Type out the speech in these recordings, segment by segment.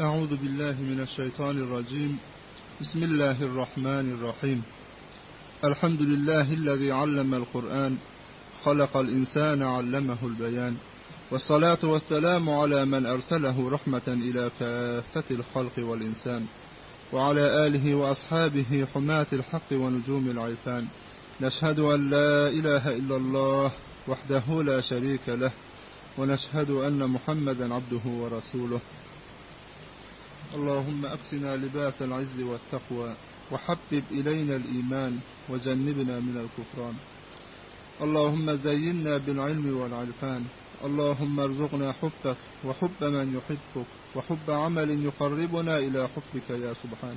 أعوذ بالله من الشيطان الرجيم بسم الله الرحمن الرحيم الحمد لله الذي علم القرآن خلق الإنسان علمه البيان والصلاة والسلام على من أرسله رحمة إلى كافة الخلق والإنسان وعلى آله وأصحابه حماة الحق ونجوم العيفان نشهد أن لا إله إلا الله وحده لا شريك له ونشهد أن محمدا عبده ورسوله اللهم أكسنا لباس العز والتقوى وحبب إلينا الإيمان وجنبنا من الكفران اللهم زينا بالعلم والعرفان اللهم ارزقنا حبك وحب من يحبك وحب عمل يقربنا إلى حبك يا سبحان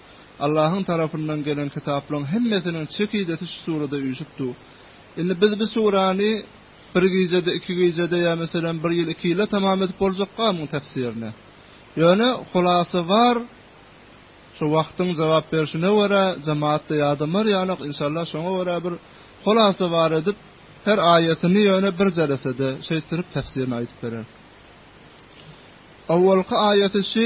Allahyň tarapyndan gelen kitaplaryň hemmesiniň çekidesi şu surada üýşüp dur. Indi biz bu surany bir gijede, iki gijede ýa meselem bir ýyl, iki ýylda tamam edip boljakga muň tefsirini. Ýöne hulasa bar, şu wagtyň jogap berşine görä jemaatda ýadamar ýanok, inşallah şoňa görä bir hulasa bar edip her aýatyny ýöne bir jelesede şeýtdirip tefsirini aýdyp bereris. Owalky aýaty şi,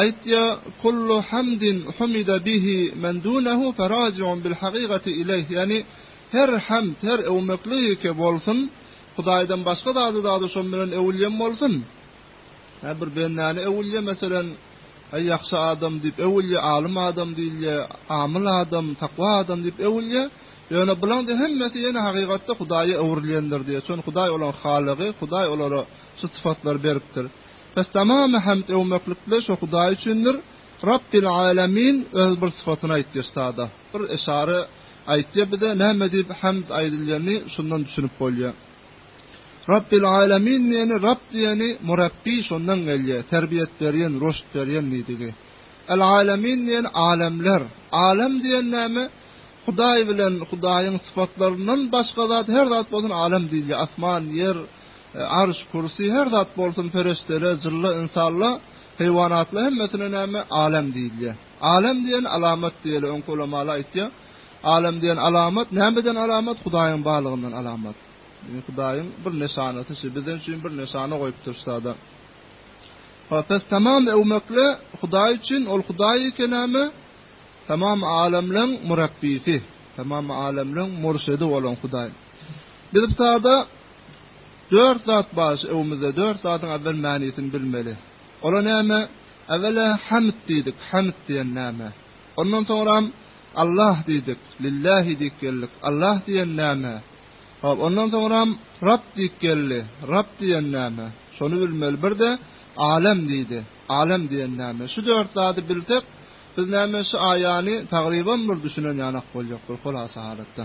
Aýtýa, Kullu hamdin humida bihi men dunehu ferajiun bil hakygati ileyh, ýagny, Her hamd, her öwmekligi-ki bolsun, Hudaýdan başga zady zady şon bilen öwülýän bolsun, ýa bir bendäni öwülýä, meselem, Eý, ýagşy adam diýip öwülýä, alym adam diýilýä, amyl adam, takwa adam diýip öwülýä, ýöne bulaň-da hemmesi ýene hakykatda Hudaýa öwrülýändir diýýä. Çünki Hudaý olaň halygy, Hudaý olara şu sypatlary beripdir. Bes tamamy hamd öwmeklikle şo Hudaý üçindir, Rabbil Alemin öz bir sypatyny aýtýar sada bir eşara aýtýar bize näme diýip hamd aýdylýany şundan düşünip bolýar. Rabbil Alemin diýeni Rabb diýeni Murabbi şondan gelýär terbiýet berýen roşt berýen nidigi. El Alemin diýeni alemler alem diýen näme Hudaý bilen Hudaýyň sypatlaryndan başga zat her zat bolsun alem diýilýär asman ýer Arş, Kürsi her zat bolsun pereşdele, jynla, ynsalla, heýwanatla hemmesine näme, Alem diýilýär. Alem diýen alamat diýeli öňki ulamalar aýtýar. Alem diýen alamat nämeden alamat Hudaýyň barlygyndan alamat. Ýöne Hudaýyň bir nyşanasy şu bizden üçin bir nyşana goýupdyr şu zada. Ha pes tamam öwmekle Hudaý üçin ol Hudaý eken näme? Tamam alemleň murabbisi, tamam alemleň murşidi bolan Hudaý. Biz bu zada Dört zat bar şu öwümizde, dört zadyň äwwel mänisini bilmeli. Olar näme? Äwel-ä Hämd diýdik, Hämd diýen näme? Ondan soňram Allah diýdik, Lillähi diýip geldik, Allah diýen näme? Hop, ondan soňram Rab diýip geldi, Rab diýen näme? Şony bilmeli. Bir-de Alem diýdi, Alem diýen näme? Şu dört zady bilsek, biz näme şu aýany tagrybam bir düşünen ýanak boljak bir holasa halatda.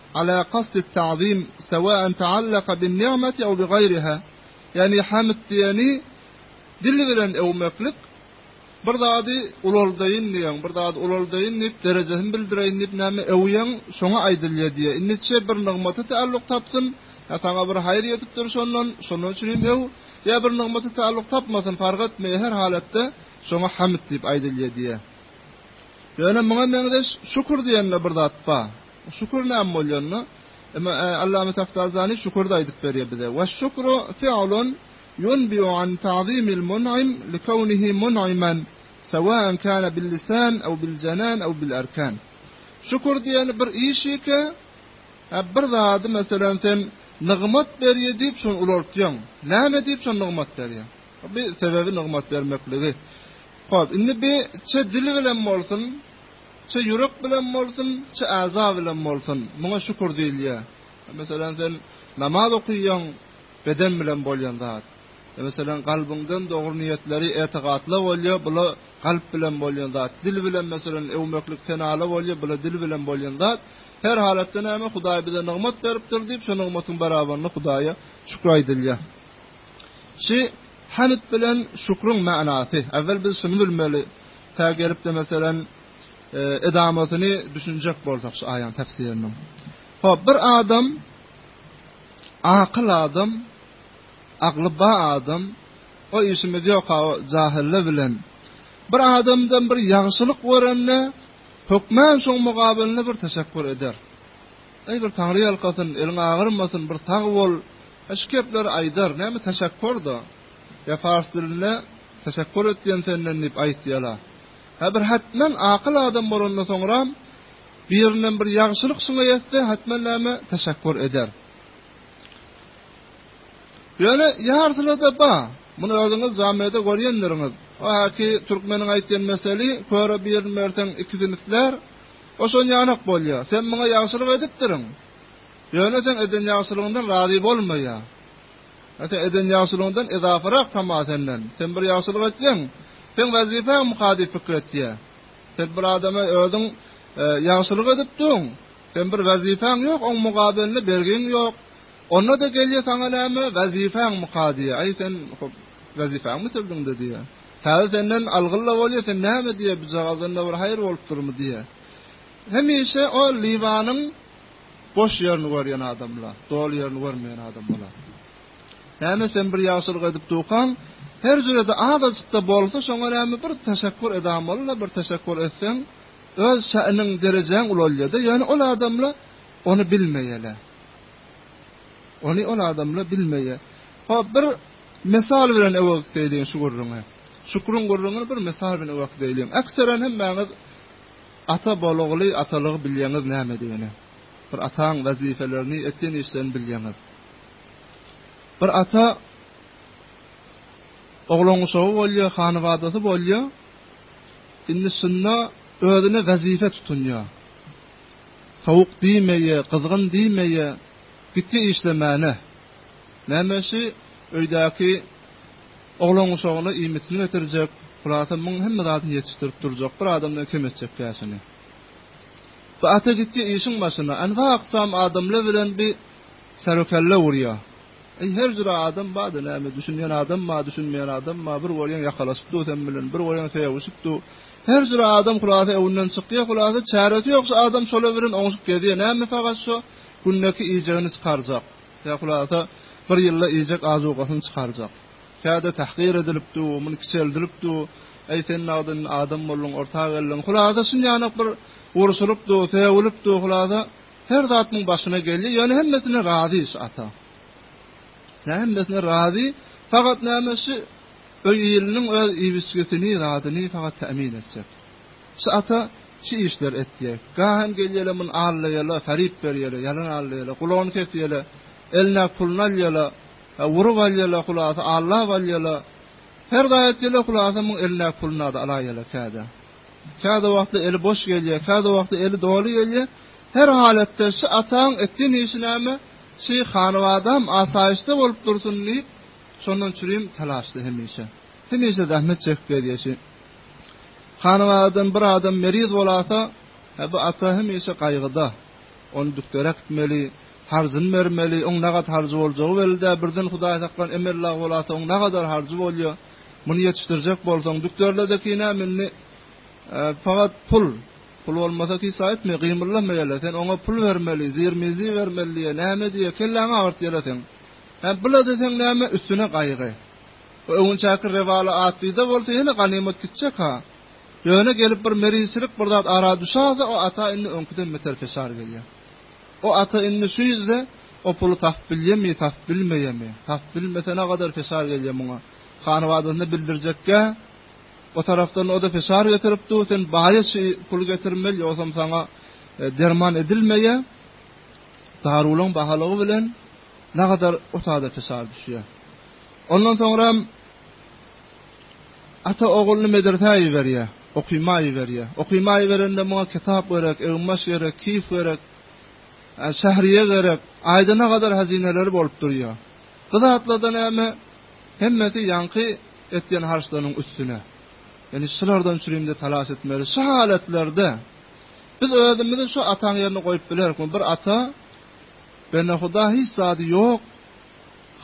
Ala kasdit ta'zim, sewaen ta'allaka bin ni'meti ew bi gaýriha, ýagny hamd diýeni dil bilen öwmeklik, bir zady ulaldaýyn diýen, bir zady ulaldaýyn diýip, derejesini bildireýin diýip näme öwýäň, şoňa aýdylýar diýýär. Indi çe bir nygmata ta'alluk tapsyn, ýa saňa bir haýyr ýetipdir şondan, şonuň üçin hem öw, ýa bir nygmata ta'alluk tapmasyn, fark etmeýär, her halatda şoňa hamd diýip aýdylýar diýýär. Ýöne muňa meňzeş şükür diýende bir zat bar. Şükür näme bolýanyny Imam Allama Taftazani şükürde aýdyp berýär bize. Weş-şükru fi'lun ýunbi'u an ta'zimil mun'im li kownihi mun'iman, sawa'an kana bil-lisan aw bil-jenan aw bil-erkan. Şükür diýeni bir işikä, hä, bir zady, meselem, sen nygmat berýär diýip şony ulaltýaň. Näme diýip şony nygmat berýär? Bi sebebi nygmat bermekligi. Hop, indi bi çe dil bilen bolsun, Çy ýürek bilen bolsun, çy äza bilen bolsun, muňa şükür diýilýär. Meselem, sen namaz okyýaň, beden bilen bolýan zat. Meselem, kalbyňdan dogry niýetleri etygatla bolýar, bula kalp bilen bolýan zat. Dil bilen meselem öwmeklik senala bolýar, bula dil bilen bolýan zat. Her halatda näme, Hudaý bize nygmat beripdir diýip, şo nygmatyň barabarynda Hudaýa şükür aýdylýar. Şu Hämd bilen şükriň manasy. Äwel biz şuny bilmeli. Tä gelipde meselen edamatyny düşünjek bolsak şu aýaň täfsiriniň. Hop, bir adam akyl adam, agly ba adam, o işimiz ýok ha jahille bilen. Bir adamdan bir ýagşylyk görende hökman şoň mugabylny bir teşekkür eder. Eý bir taňryýalkasyn, eliň agyrmasyn, bir sag bol. He şu kepleri aýdar, näme teşekkur-da. Ýa pars dilinde Teşekkur etýän senden diýip aýtýala. He bir hetmen akyl adam bolanda soňram birinden bir ýagşylyk şuňa ýetse hetmen näme teşekkur eder. Ýöne ýarsylarda ba, muny özüňiz Zamyda görýändirňiz. O häki türkmeniň aýtýan meseli, köre birini berseň ikisini islär. O şon ýanak bolýar. Sen muňa ýagşylyk edipdirin. Ýöne sen eden ýagşylygyňdan razy bolmaýar. Ýa sen eden ýagşylygyňdan ezaparak tama senden. Sen bir ýagşylyk etseň, seň wezipäňmi ka diýip pikir etýär. Sen bir adama özüň ýagşylyk edipdiň. Sen bir wezipäň ýok, oň mugabelinde bergiň ýok. Onda-da gelýär saňa näme, wezipäňmi ka diýýär. Aý sen wezipäňi bitirdiň-de diýýär. Häzir senden algylla bolýa, sen näme diýýä, bijagazdan-da bir haýyr bolupdyrmy diýýä. Hemişe ol Liwanyň boş ýerini görýän adam la, doly ýerini görmeýän adam bolar. Näme sen bir ýagşylyk edip durkaň, her jüre-de azajyk-da bolsa şoňa näme bir teşekgur edamol la, bir teşekkur etseň, öz şäniň, derejäň ulalýa-da, ýöne ol adam la, ony bilmeýä-le. Ony ol adam la, bilmeýä. Hop, bir Mysal bilen öwegtdeýliň şu gürrüňi. Şüküriň gürrüňini bir mysal bilen öwegtdeýliň. Ekseran hemmäňiz ata bolagly atalygy bilýäňiz nämedigini. Bir ataň wezipelerini, etýän işlerini bilýäňiz. Bir ata oglan-guşagy bolýar, hanybadasy bolýar. Indi şunda özüne wezipe tutunýar. Sowuk diýmeýär, gyzgyn diýmeýär, gitýär işlemäne. Näme şu öýdäki oglan-uşagyna iýmitini getirjek, hulasa muň hemme zadyny ýetişdirip durjak bir adamdan kem etjek käşini. Bu ata gitýä işiň başyna, anha aksam adamla bilen bi särokelle urýa. Eý, her jüre adam bar-da, näme, düşünýän adam bar, düşünmeýän adam bar, bir görýäň ýakalaşyp dur sen bilen, bir görýäň söýüşip dur. Her jüre adam hulasa öwünden çykýa, hulasa çäresi ýok şu adam şola bilen oňuşyp gezýä, näme fagat şu gündeki iýjegini çykarjak. Tä hulasa bir ýylda iýjek azugasyny çykarjak. Kä-de tahgyr edilip du, muny kiçeldilip du, Äý, sen nagt indi adam bolduň, orta geldiň. Hulasa şunýanak bir urşulyp du, sögülip du, hulasa her zat muň başyna gelýär. Ýöne hemmesine razy şu ata. Tä hemmesine razy, fakat näme şu öý iliniň öz iýbiçgisini, zadyny fakat tämin etjek. Şy ata şy işler etýä. Gahym gelýä-le muny aldaýa-la, taryp berýä-le, ýalan aldaýa-la, gulagyny kesýä-le, eline puluny alýa-la, urup alýa-la, hulasa aldap alýa-la. Her zat etýä-le, hulasa muň eline puluny-da alaýa-la käde. Käde wagtlar eli boş gelýä, käde wagtlar eli doly gelýä. Her halatda şy ataň etýän işi näme? Şy hanabadam asaýyşda bolup dursun diýip, şondan çürim talaşda hemişe. Hemişe zähmet çekip gezýä şy. Hanabadadan bir adam meriz bolasa, hä bu ata hemişe gaýgyda. Ony dükdere äkitmeli, harjyny bermeli, oň nagat harjy boljagy belli däl, birden Hudaý saklan emellag bolasa, oň nagadar harjy bolýa. Muny ýetişdirjek bolsaň, dükderlede ki näme indi, pagat pul. Pul bolmasa kisa etme, gymyllama ýele, sen oňa pul bermeli, zir-mizi bermeli diýe, näme diýe, kelläňi agyrtýele seň. Hä bula deseň näme, üstüne gaýgy. Bu öňinçäki rewaly atlyda bolsa ýene ganymat gitjek-ha. Ýöne gelip bir merizçilik bir zat ara düşa-da o ata indi öňküden beter peşar gelýär. O ata indi şu ýüzde o puly tapyp bilýärmi, tapyp bilmeýärmi? Tapyp bilmese nagadar peşar gelýär muňa. Hanybadasyna bildirjekgä, o tarapdan o-da peşar getirip dur, sen baýa şu puly getirmeli, ýogsam saňa derman edilmeýär. Daruwlaň bahalygy bilen nagadar ota-da peşar düşýär. Ondan soňram ata ogulny medresä iberýär, okyma iberýär. Okyma iberende muňa kitap gerek, egin-baş gerek, kif gerek, şähriýe gerek, aýdyna gadar hazyneleri bolup durýar. Bu zatlardan näme, hemmesi ýaňky etýän harçlarynyň üstüne. Ýöne şulardan çürimde talaş etmeli. Şu halatlerde biz özümizi şu ataň ýerine goýup bilerikmi? Bir ata, bendehuda hiç zady ýok.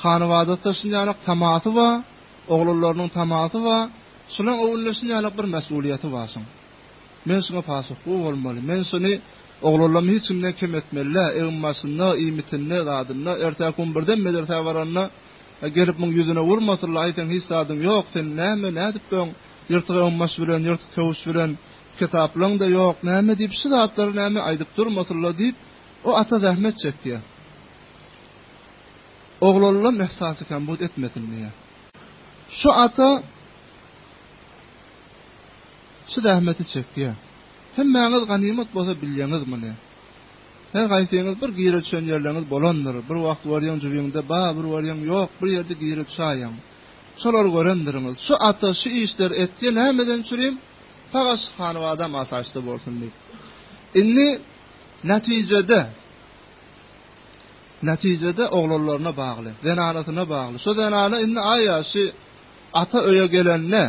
Hanybadatda şinjalak tamasy ba, oglanlarynyň tamasy ba, şunuň öwünde şinjalak bir mesgulyýeti ba şuň. Men şuňa pasyhgu bolmaly, men şuny oglanlarymy hiç kimden kem etmelidä, egin-başynda, iýmitinde, zadynda, ertäk gün birden medresä baranda, gelip muň ýüzüne wurmasynlar, aý seň hiç zadyň ýok, sen näme, nädip böň, ýyrtyk egin-baş bilen, ýyrtyk köwüş bilen, kitaplaň-da ýok, näme diýip, şu zatlary näme aýdyp durmasynlar diýip, o ata zähmet çekýä. Oglallam yhsasy kem bud etmesin diýýär. Şu ata şu zähmeti çekýär. Hemmäňiz ganymat bolsa bilýäňiz muny. Her haýsyňyz bir gire düşen ýerleriňiz bolandyr. Bir wagt borýaň jübiňde ba, bir borýaň ýok, bir ýerde gire düşäýeň. Şolary görendiriňiz. Şu ata şu işleri etýär, nämeden çürim? Saga şu hanybadam asaýyşda bolsun diýip. Indi netijede Netijede oglanlaryna bagly, zenanasyna bagly. Şu zenana indi aýýaşy ata öýe gelende,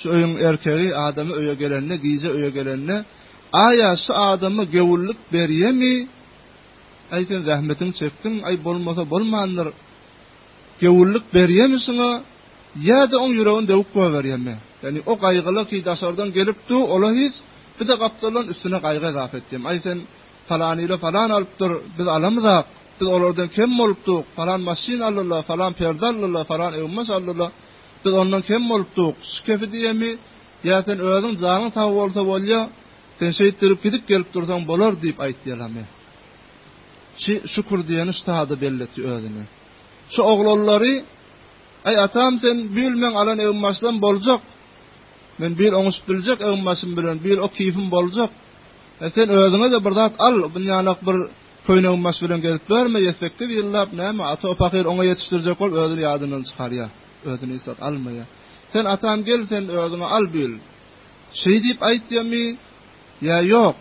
şu öýüň erkegi, adamy öýe gelende, gije öýe gelende, aýýaşy adama gewünlik berýemi, Aý, sen zähmetiňi çekdiň, aý, bolmasa bolmandyr, gewünlik berýemi şuňa, ýa-da oň ýüregini döwüp goýberýemi? Ýagny, o gaýgylar ki, daşardan gelip dur, ola hiç, bir-de gapdaldan üstüne gaýgy ezap etýem. Aý, sen Palan ile palan alypdyr, biz alamyza, biz olardan kem bolupdyk, palan maşyn aldylar, palan perde aldylar, palan egin-baş aldylar, biz ondan kem bolupdyk, şu kefi diýemi, ýa sen özüň janyň sag bolsa bolýa, sen şeýtdirip gidip-gelip dursaň bolar diýip aýtýalamy? Şi, Şükür diýeni şu sada belletdi özüni. Şu oglanlary, Aý, atam, sen bil meň alan egin-başdan boljak, men bil oňuşyp biljek egin-başym bilen, bil o kifim boljak, E sen özüňe-de bir zat al, binýalak bir köýnegimbaş bilen gezip ýörme, ýessekiz ýyllap, näme, ata pahyr oňa ýetişdirjek bolup özüni ýadyndan çykarýar, özüni yssat almaýar. Sen atam gel, sen özüňe al bil. Şeý diýip aýtýamy ýa ýok?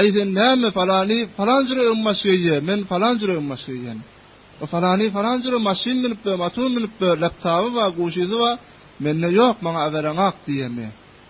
Äý sen näme, falany palan jüregimbaş geýýä, men palan jüregimbaş geýýän. O falany palan jüre maşyn münüp bö, matur münüp bö, laptaby ba, guşysy ba, mende ýok, maňa abereňak diýýämi?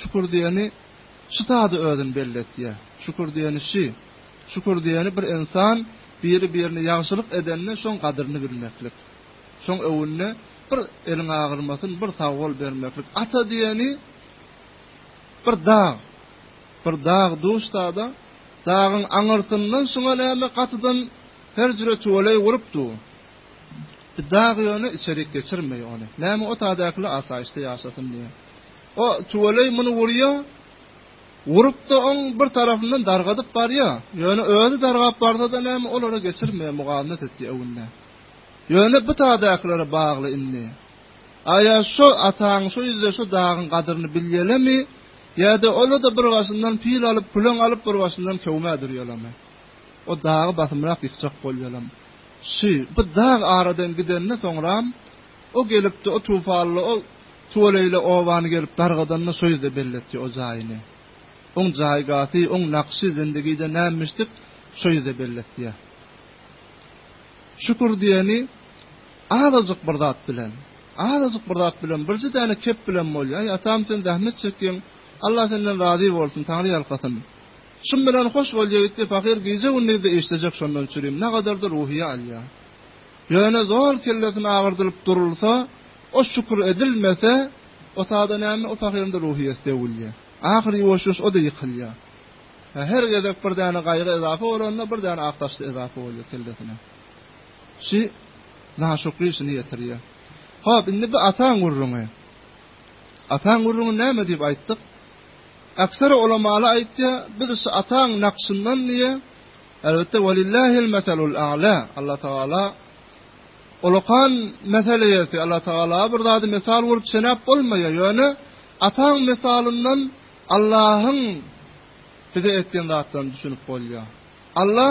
Şükür diýeni şi sada özüni belli etýär. Şükür diýeni şi. Şükür diýeni bir ynsan biri birine ýagşylyk edende şoň gadyryny bilmeklik. Şoň öwünde bir eliň agyrmasyn bir sag bol bermeklik. Ata diýeni bir dag. Bir dag duş sada dagyň aňyrsyndan şuňa näme gatydan her jüre tüweleý gurup du. Bir dag ýöne içerik geçirmeý ony. Näme o sadäkile asaýyşda ýaşasyn diýen. O tüweleý muny urýar. Urup-da oň bir tarapyndan dargadyp barýar. Ýöne özi dargap barsa-da näme, olara geçirmeýär, mugawymet etýär öňünde. Ýöne bu tadäkilere bagly indi. A ýa şo ataň şo ýüzde şo dagyň gadyryny bilýälemi, ýa-da ola-da bir başyndan pil alyp, küleň alyp bir başyndan kewmä durýalamy? O dagy basymrak ýykjak bolýalamy? Şü, bu dag aradan gidende soňram, O gelipdi, o tupanly, o tuweleýle obany gelip dargadanda şo ýerde belli etdi o jaýyny. Oň jaýgaty, oň nakşy zindigide nämişdik, şo ýerde belli etdi. Şükür diýeni azajyk bir zat bilen, azajyk bir zat bilen, birje däne kep bilen bolýa. Aý, atam sen zähmet çekýäň, Allah senden razy bolsun, Taňry ýalkasyn. Şum bilen hoş bolýa gitdi, pahyr gije-gündiz-de işlejek şondan çürim, nägadarda ruhyýa alýa. Ýöne zor kellesini agyrdylyp durulsa, o şükür edilmese, o tada näme, o pahyryň-da ruhy ýes döwülýär. Ahyry ýuwaş-ýuwaş o-da ýykylýar. Hä, her gezek bir däne gaýgy ezapa bolanda, bir däne ak daşda ezapa bolýar kellesine. Şi naşükri şuny ýetirýär. Hop, indi bu ataň gürrüňi. Ataň gürrüňi näme diýip aýtdyk? Äkseri ulamaly aýtýar, biz şu ataň nakşyndan diýýär, Elbetde, Welillahil meselul a'la, Alla Tagala ulakan mesel eýesi, Alla Tagala bir zady mysal bolup çenäp bolmaýar, ýöne ataň mysalyndan Allahyň bize etýän zatlaryny düşünip bolýar. Alla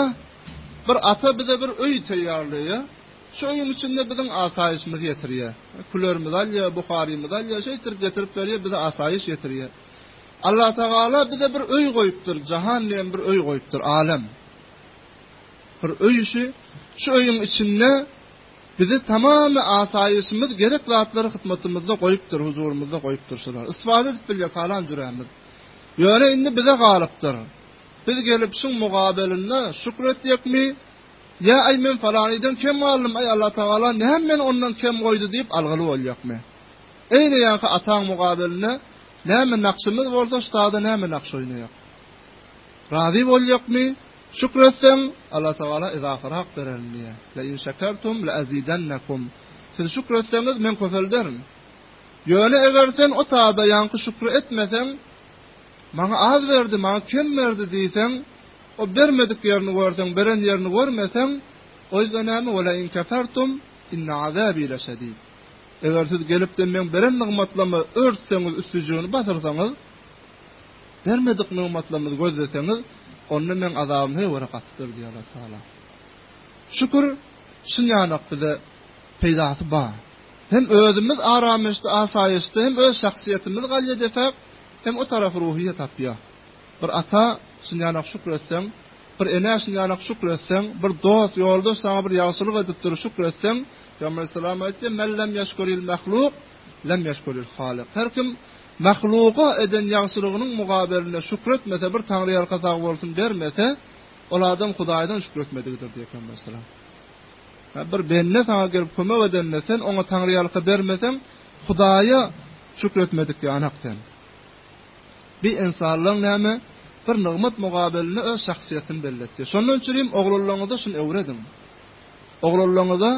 bir ata bize bir öý teýýarlaýar, şu öýüň içinde biziň asaýyşymyzy ýetirýär. Külerimizi alýar, buharymyzy alýar, şeýtirip getirip berýär, bize asaýyş ýetirýär. Allah Tagala bize bir öý goýupdyr, jahan diýen bir öý goýupdyr, alem. Bir öý işi, şu öýüň içinde bizi tamamy asaýyşymyz, gerek zatlary hytmatymyzda goýupdyr, huzurymyzda goýupdyr şular. Istifade edip biljek halan jürämiz. Ýöne indi bize galypdyr. Biz gelip şuň mugabelinde şükür etjekmi? Ýa aý men falanydan kem galdym, aý Allah Tagala näme meni ondan kem goýdy diýip algyly boljakmy? Eýle ýa-ha ataň mugabelinde Näme nakşymyz bolsa ştada näme nakş oýnaýak. Razy boljakmy? Şükür etseň, Alla Tagala yzafarak bererin diýýär. Le in şekertum le azidennekum. Siz şükür etseňiz men köpelderin. Ýöne eger sen o tada ýaňky şükür etmeseň, maňa az berdi, maňa kem berdi diýseň, o bermedik ýerini görseň, beren ýerini görmeseň, o ýüzden näme? Wala in kefertum inna azabi le şedid. Eger siz gelip-de meň beren nygmatlarymy örtseňiz, üstüjigini basyrsaňyz, bermedik nygmatlarymyzy gözleseňiz, onda meň azabym heýwara gatydyr diýýär Allah Taala. Şükür, şun ýanak bize peýdasy bar. Hem özümiz aramyşda, asaýyşda, hem öz şahsyýetimiz galýa depek, hem o tarapy ruhyýet tapýar. Bir ata şul ýanak şükür etseň, bir enä şul ýanak şükür etseň, bir dost, ýoldaş saňa bir ýagşylyk edipdir, şükür etseň, Pygamber Aleyhisselam aýtdy, Men lem ýeşkuril mahluk, lem ýeşkuril halyk. Her kim mahluga eden ýagşylygynyň mugaberinde şükür etmese, bir Taňry ýarka sag bolsun bermese, ol adam Hudaýdan şükür etmedigidir diýip Pygamber Aleyhisselam. Ha bir bende saňa gelip kömek edende sen oňa Taňry ýarka bermeseň, Hudaýa şükür etmedik ýanak sen. Bi ensanlaň näme? Bir nygmat mugabelinde öz şahsyýetini belletýär. Şondan üçin hem oglanlaňyza şuny öwrediň. Oglanlaňyza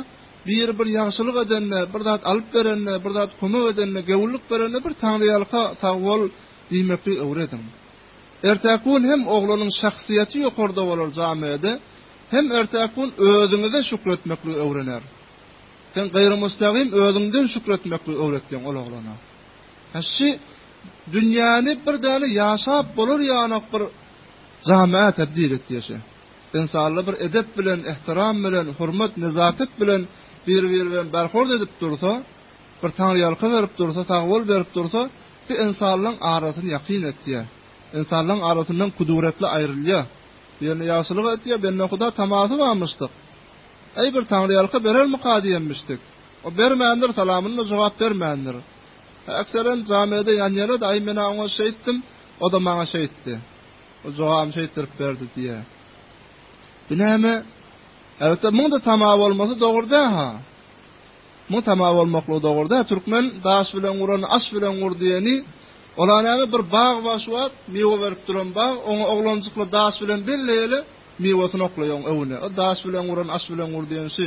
biri bir ýagşylyk edende, bir zat alyp berende, bir zat kömek edende, gewürlik berende bir Taňryýalka sag bol diýmekligi öwrediň. Ertäki gün hem oglanyň şahsyýeti ýokarda bolar jamiýede, hem ertäki gün özüňize şükür etmekligi öwrener. Sen gaýrymustagym özüňden şükür etmekligi öwretýäň ol oglana. Hä şi dünýäni bir däne ýaşap bolar ýalak bir jamaä tabdil et diýşi. Ynsanlar bir edep bilen, ehtiram bilen, hurmat, nezaket bilen bir-biri bilen berhord edip dursa, bir taňryýalka berip dursa, sagbol berip dursa, bi ynsanlaň arasyny ýakyn etýä. Ynsanlaň arasyndan kuduretli aýrylýa. Birine ýagşylyk etýä, bendehuda tamasy barmyşdyk. Äý bir taňryýalka berermika diýenmişdik. O bermändir, salamyna-da jogap bermändir. Ekserem jamiede ýanýarady, aý men-ä oňa şeýtdim, o-da maňa şeýtdi. Ol jogabyny şeýtdirip berdi diýýä. Bu näme? Elbetde muň-da tama bolmasy dogry dä-ha. Muň tama bolmaklygy dogry dä, türkmen daş bilen gurany aş bilen gur diýeni, ol-a näme bir bag bar şu wagt, miwe berip duran bag, oňa oglanjykly daş bilen belleýeli, miwesini oklaýaň öwüne. O daş bilen guran aş bilen gur diýen şu.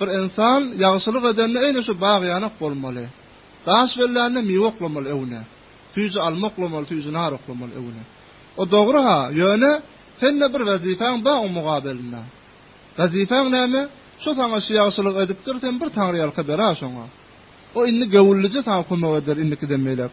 Bir ynsan ýagşylyk edende eýle şu bagy ýanak bolmaly. Daş bellände miwe oklamaly öwne. Süýji alma oklamaly, süýji nar oklamaly öwne. O dogry-ha, ýöne sende bir wezipäň bar oň mugabelinde. Wezipäň näme? Şu saňa şu ýagşylygy edipdir, sen bir taňryýalka ber-ä şoňa. O indi göwünlije saňa kömek eder indikiden beýläk.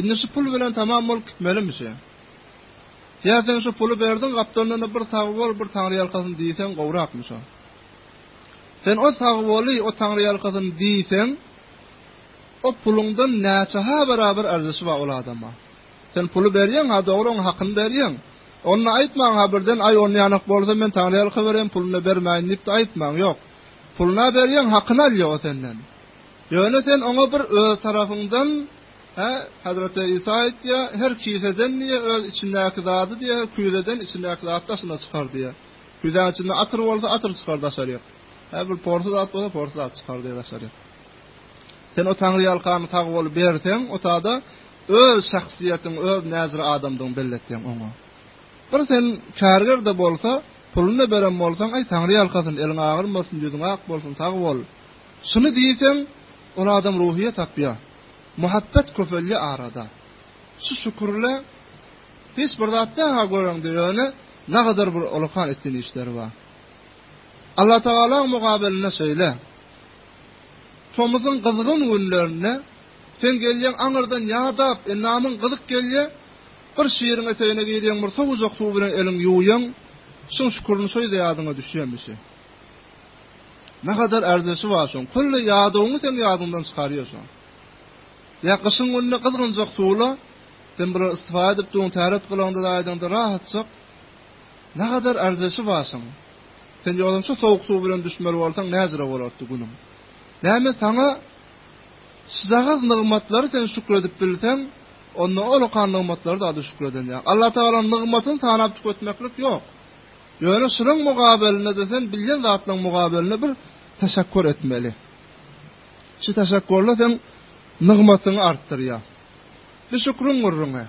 Indi şu pul bilen tamam bolup gitmelimişi? Ýa seň şu puly berdiň gapdalynda bir sagbol, bir taňryýalkasyn diýseň gowrakmyşa? Sen o sagboly, o taňryýalkasyny diýseň, o puluňdan näçe-ha barabar arzyşy bar ol adama? Sen puly berýäň-ha, dogry oň hakyny berýäň. Onda aýtmaň-ha birden, aý on ýanak bolsa men taňryýalka bereýin, puluny bermäýin diýip-de aýtmaň, ýok. Puluny-a berýäň, hakyny alýa o senden. Ýöne sen oňa bir öz tarapyňdan Hä, Hezreti Isa aýtýar, Her kiseden diýýär, öz içindäki zady diýýär, küýzeden içindäki zat daşyna çykar diýýär. Küýzäň içinde atyr bolsa, atyr çykar daşaryk. Hä, bir porsy zat bolsa, porsy zat çykar diýýär daşaryk. Sen o taňryýalkany tagy bolup berseň, o tada öz şahsyýetiň, öz näzir adamdygyňy belli etýäň oňa. Bir sen kärger-de bolsa, puluny-da beren bolsaň, aý, taňryýalkasyn, eliň agyrmasyn, ýüzüň ak bolsun, sag bol. Şuny diýseň, ol adam ruhyýet tapýar. Muhabbet köpelýär arada. Şu şükürle hiç bir zat däl-ha göreňde ýöne nagadar bir olakan etýän işleri bar. Allatagalaň mugabelinde şeýle. Tomuzyň gyzgyn günlerinde sen gelýäň aňyrdan ýadap, endamyň gyzyk gelýär, bir şiriň etegine girýäň, bir sowujak suw bilen eliňi ýuwýaň, şuň şükürini soý-da ýadyňa düşýär bişi. Ne kadar erzeşi bar şoň. Kölle ýadyňy sen ýadyňdan çykarýar şoň. Ýa gyşyň gününe gyzgynjak suwla sen bular istifade edip duň täret gylaňda da aýdaňda rahatjak. Ne kadar erzeşi bar şoň. Sen ýolum şu sowuk suw bilen düşmeli bolsaň näjre bolardy günüň. Näme saňa şyzagaz nygmatlary sen şükredip bilseň, onda ol okan nygmatlary da şükredilýär. Allah Taala nygmatyny sanap tüketmeklik ýok. Ýöne şunuň mugabelinde-de sen bilýän zatlaryň mugabelinde bir teşekkur etmeli. Şu teşekkurlar seň nygmatyňy artdyrýar. Bu şükriň gürrüňi.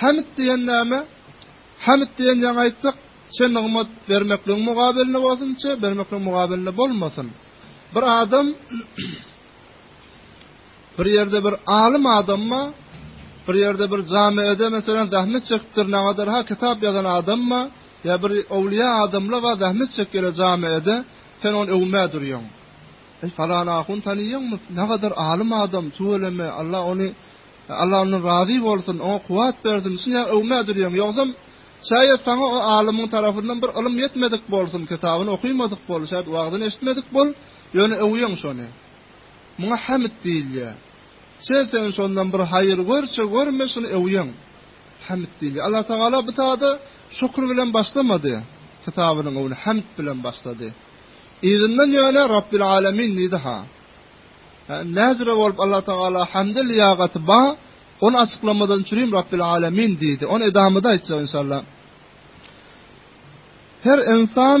Hämd diýen näme? Hämd diýen ýaňy aýtdyk, çe nygmat bermekligiň mugabelinde bolsun, çe bermekligiň mugabelinde bolmasyn. Bir adam Bir ýerde bir alym adamma, bir ýerde bir jamiýede meselem zähmet çekipdir, nagadar ha kitap ýazan adamma, ýa bir owliýa adamla we zähmet çekýär jamiýede, sen ony öwmä durýaň. Ey falan ahun tanyýaňmy? Nagadar alym adam, tüweleme, Allah ony Allah ondan razy bolsun, oňa kuwat bersin. Şuňa öwmä durýaň. Ýogsam, şaýat saňa o alymyň tarapyndan bir ylym ýetmedik bolsun, kitabyny okymadyk bol, şaýat wagzyny eşitmedik bol. Ýöne öwýäň şony. Muňa hämd diýilýär. Çen sen şondan bir haýyr görçe görme şuny öwýäň. Hämd diýilýär. Allatagala bu sada şükür bilen başlamady kitabynyň öwni hämd bilen başlady. Yzyndan ýöne Rabbil Alemin diýdi-ha. Hä, näjre bolup Allatagala hämde lyýagaty ba, ony açyklamadan çürim Rabbil Alemin diýdi. Ony edamada aýtjak inşallah. Her ynsan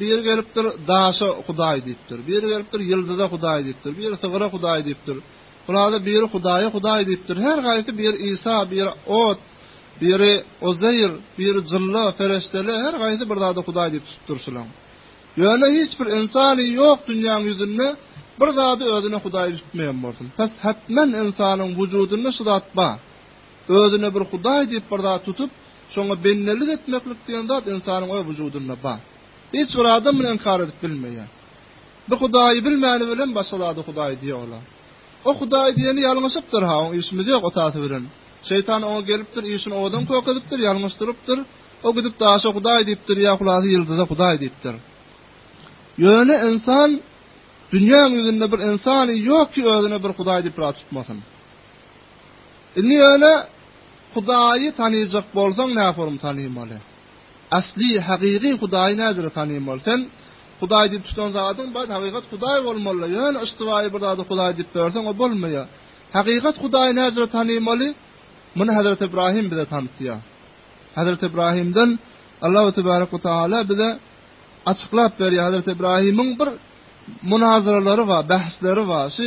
Biri gelipdir, daşa hudaý diýipdir. Biri gelipdir, ýyldyza hudaý diýipdir. Biri sygyra hudaý diýipdir. Hulasa biri hudaýa hudaý diýipdir. Her haýsy biri Isa, biri ot, biri Ozeýr, biri jynla, pereşdele, her haýsy bir zada hudaý diýip tutup durşulaň. Ýöne hiç bir insany ýok dünýäň ýüzünde bir zady özüne hudaý edip tutmaýan bolsun. Pes hetmen insanyň wujudynda şu zat bar. Özüne bir hudaý diýip bir zat tutup, Şoňa bendelik etmeklik diýen zat ynsanyň öz wujudynda bar. Hiç bir adam muny inkar edip bilmeýär. Bir Hudaýy bilmäni bilen başga zady Hudaý diýýär olar. O Hudaý diýeni ýalňyşypdyr ha, oň işimiz ýok otasy bilen. Şeýtan oňa gelipdir, işini owadan kök edipdir, ýalňyşdyrypdyr. O gidip daşa Hudaý diýipdir ýa hulasy ýyldyza Hudaý diýipdir. Ýöne insan dünýäň ýüzünde bir ynsany ýok ki özüne bir Hudaý diýip rat tutmasyn. Indi ýöne Hudaýy tanyjak bolsaň näforum tanymaly? Asly, hakyky Hudaýy näjere tanymaly? Sen Hudaý diýip tutan zadyň bat hakykat Hudaý bolmaly-la, ýöne yştywaýy bir zada Hudaý diýip ýörseň o bolmaýar. Hakykat Hudaýy näjere tanymaly? Muny Hazreti Ibrahim bize tanydýar. Hazreti Ibrahimden Allahu tebarek we taala bize açyklap berýär. Hazreti Ibrahimiň bir munazaralary bar, bähsleri bar. Şu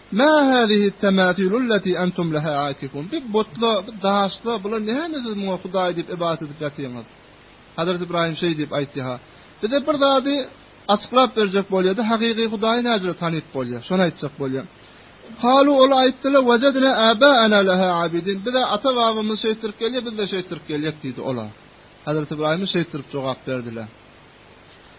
Mä häzihi t-temâsilû lletî entum lehâ âkifûn, bu butlar, bu daşlar, bular näme siz muňa hudaý diýip ybadat edip ýatyňyz? Hazreti Ybraýym şeý diýip aýtdy-ha, Bize bir zady açyklap berjek bolýa-da, hakyky hudaýy näjüre tanyp bolýa, şony aýtjak bolýa. Kalû, olar aýtdylar, Wejadnâ âbâenâ lehâ âbidîn, bize ata-babamyz şeýtdirip gelýär, biz-de şeýtdirip gelýek diýdi olar. Hazreti Ybraýyma şeýtdirip jogap berdiler.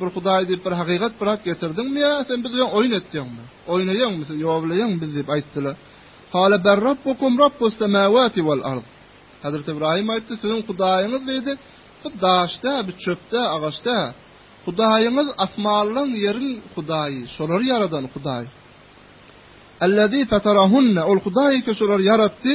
Bir Hudaý diýip bir hakykat brat getirdiňmi ýa sen biz bilen oýun etýäňmi? Oýnaýaňmy sen Ýowa bileýäňmi biz diýip aýtdylar. Kale ber Rabbukum Rabbus semawati wal ard. Hazreti Ybraýym aýtdy siziň Hudaýyňyz diýdi bu daş dä bu çöp dä agaç dä. Hudaýyňyz asmanlaň ýeriň Hudaýy şolary ýaradan Hudaý. Ellezî feterahunne ol Hudaý ki şolary ýaratdy.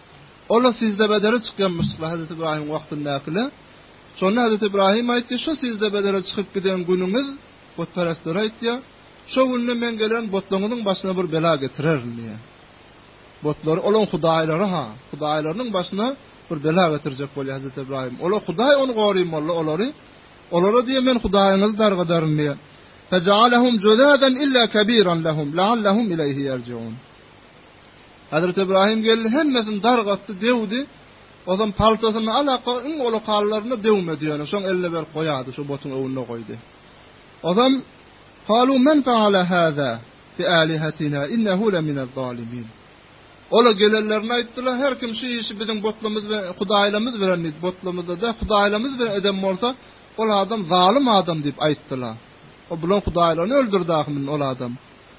Olar seždebedere çykýanmyşlar Hazreti Ybrahymy wagtyndakylar. Şonda Hazreti Ybrahym aýtdy, Şo seždebedere çykyp giden günüňiz, butperestlere aýtýar, Şo günde men gelen butlaryňyzyň başyna bir bela getirerin diýýär. Butlary olaryň hudaýlary-ha, hudaýlarynyň başyna bir bela getirjek bolýar Hazreti Ybrahym. Olar hudaý ony goraýyn boldy, olary. Olara diýýär, men hudaýyňyzy dargadaryn diýýär. Fejalahum juzadan illa kabiran lahum la'allahum ilayhi yarji'un. Hezreti Ybrahym geldi, hemmesini dargatdy, döwdi. Ozan paltasyny alaka iň olakalylaryny döwmedi ýöne, şoň eline berip goýady, şo botuň öwünde goýdy. Ozan Kalu men faala haza bi alihatina innehu la minel zalimin. Ola gelenlerini aýtdylar, her kim şu işi biziň botlumyz we hudaýlarymyz bilen diýip, botlumyzda da hudaýlarymyz bilen eden bolsa, ol adam zalym adam diýip aýtdylar. O bulan hudaýlaryny öldürdi ahmyn ol adam.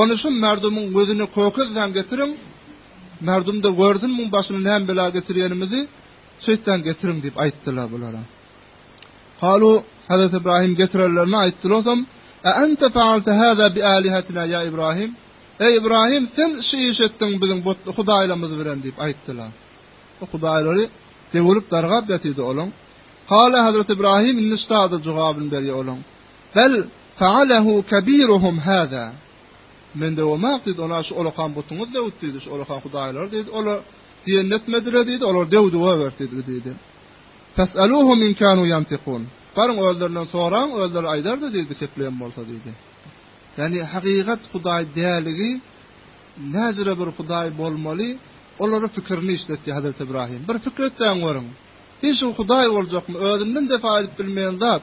Ony şu märdumyň gözüne kökezden getiriň, märdum-da görsün muň başyna näme bela getirýenimizi, şeýtden getiriň diýip aýtdylar bulara. Kalu, Hazreti Ibrahim getirerlerine aýtdylar otam, A ente faalta hada bi alihatina ya Ibrahim? Ey Ibrahim, sen şu iş etdiň biziň botly hudaýlarymyz bilen diýip aýtdylar. O hudaýlary degilip dargap ýatyrdy olaň. Kala Hazreti Ibrahim indi ştada jogabyny berýär olaň. Bel faalehu kebiruhum hada. Men döwemak diýdi, ola şu olakan butuňyz döwüt diýdi, şu olakan hudaýlar diýdi, ola diýenini etmediler diýdi, olar döwdi we öwert diýdi diýdi. Fesaluhum in kanu yantikun. Baryň özlerinden soraň, özleri aýdardy diýdi, kepleýän bolsa diýdi. Yani hakikat Hudaý däligi näzire bir Hudaý bolmaly, olary fikirini işletdi Hazreti Ibrahim. Bir fikir etseň görüň. Hiç Hudaý boljakmy? Özünden defa edip bilmeýän zat.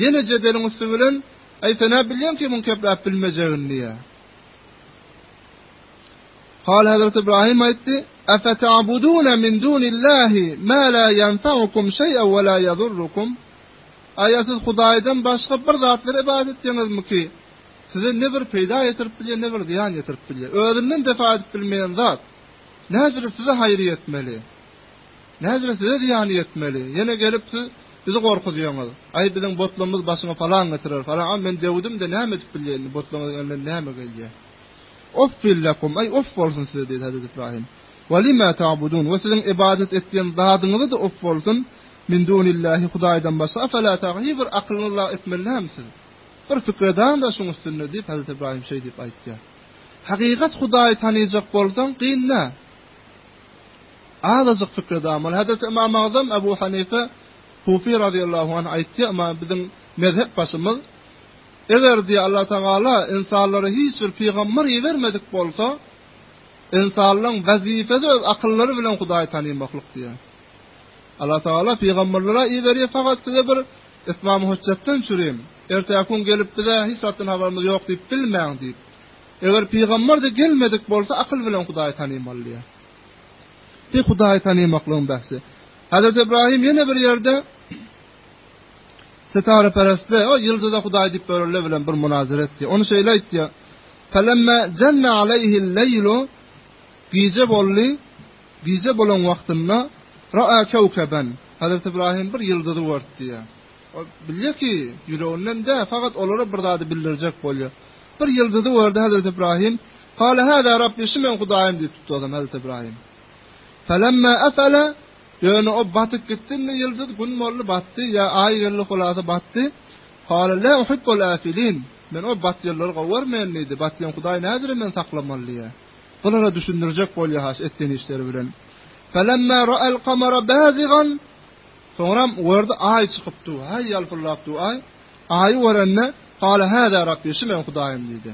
Ýene jedeliň üsti bilen, Aý, sen-ä bilýäň ki, muň kepläp bilmejegini diýýär. Hal Hazreti Ibrahim aýtdy, Efeta'buduna min dunillahi ma la yanfa'ukum şey'a ve la yadurrukum? Aýa siz Hudaýdan başga bir zatlara ibadat etýäňizmi ki, size ne bir peýda ýetirip bilýär, ne bir zyýan ýetirip bilýär. Özünden defa edip bilmeýän zat. Näzire size haýyr ýetmeli? Näzire size zyýany ýetmeli. Ýene gelip siz bizi gorkuzýoňuz. Aý biziň botlamyz başyňa falan getirer, falan. A men döwdüm-de näme edip bilýä indi botlaňyzyň elinden näme gelýä. Offil lekum, aý off bolsun size diýdi Hezreti Ybraýym. Wa lima ta'budun, we siziň ybadat etýän zadyňyza-da off bolsun, min dunillahi, Hudaýdan başga, afala ta, heý bir akylyňyz lag etmeli näme siz? Bir pikir edaň-da şuň üstünde diýip Hezreti Ybraýym şeý diýip aýtýar. Hakykat Hudaýy tanyjak bolsaň, gyn nä? Azajyk pikir edamol. Hezreti Ymam Agzam Abu Hanife Kufy razyýallahu anh aýtýar, Ymam biziň mezhep başymyz, Eger diýýär Allah Tagala ynsanlara hiç bir pygamber ibermedik bolsa, ynsanlaryň wezipesi öz akyllary bilen Hudaýy tanymaklyk diýýär. Allah Tagala pygamberlere iberýär fakat size bir itmam hujjatdan çürim. Erteki gün gelip bize hiç zatdan habarymyz ýok diýip bilmäň diýip. Eger pygamber-de gelmedik bolsa akyl bilen Hudaýy tanymaly diýýär. Bi Hudaýy tanymaklygyň bähsi. Hazreti Ibrahim ýene bir ýerde Setareperestler o ýyldyza Hudaý diýip böreler bilen bir munazara etdi. Onu şeýle aýtdy. Felemme janna aleyhi leylu gije bolly gije bolan wagtynda ra'a kawkaban. Hazreti Ibrahim bir ýyldyzy gördi. Ol bilýär ki, ýüreginden däl, fakat olara bir zady bildirjek bolýar. Bir ýyldyzy gördi Hezreti Ibrahim, Kâle hâzâ Rabbi, şu meň Hudaýym diýip tutdy o zam Hezreti Ibrahim. Felemmâ efele, ýöne o batyp gitdi, indi ýyldyz Gün boldy, batdy, ýa Aý geldi, hulasa batdy. Kâle lâ uhibbul âfilîn, men o batýanlary gowarmaýan diýdi, batýan Hudaý näjre meni saklamaly diýýär. Bulara düşündirjek bolýar has etýän işleri bilen. Felemmâ ra'el kamara bâzigan, Soňram gördi aý çykyp dur, haý ýalpyldap dur aý. Aýy görende, Gala hada Rabbi, şu meň Hudaýym diýdi.